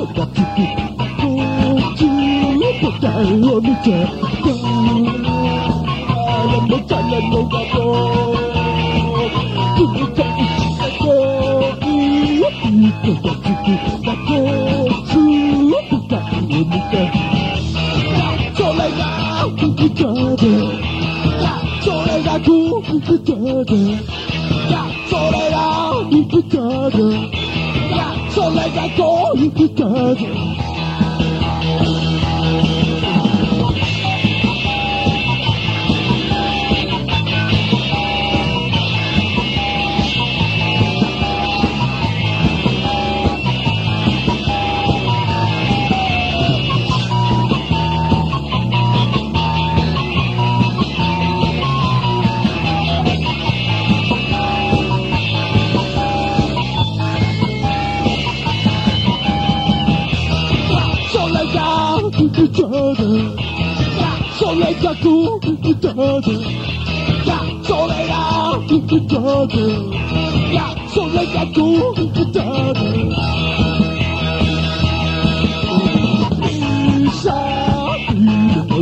とか聞きこっちの答えを見ちゃったあれもチャレンジだと君と一緒にいいとか聞きだこっちの答えを見てそれが聞きたでそれが聞きたでそれが聞きたで Don't let that go, you could それが空気だそれが空気だそれが空気だ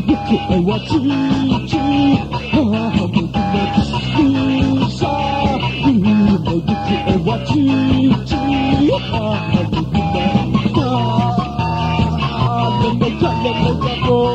I want to meet you. I'm looking at this loser. I want to meet you. I'm looking Pablo, por.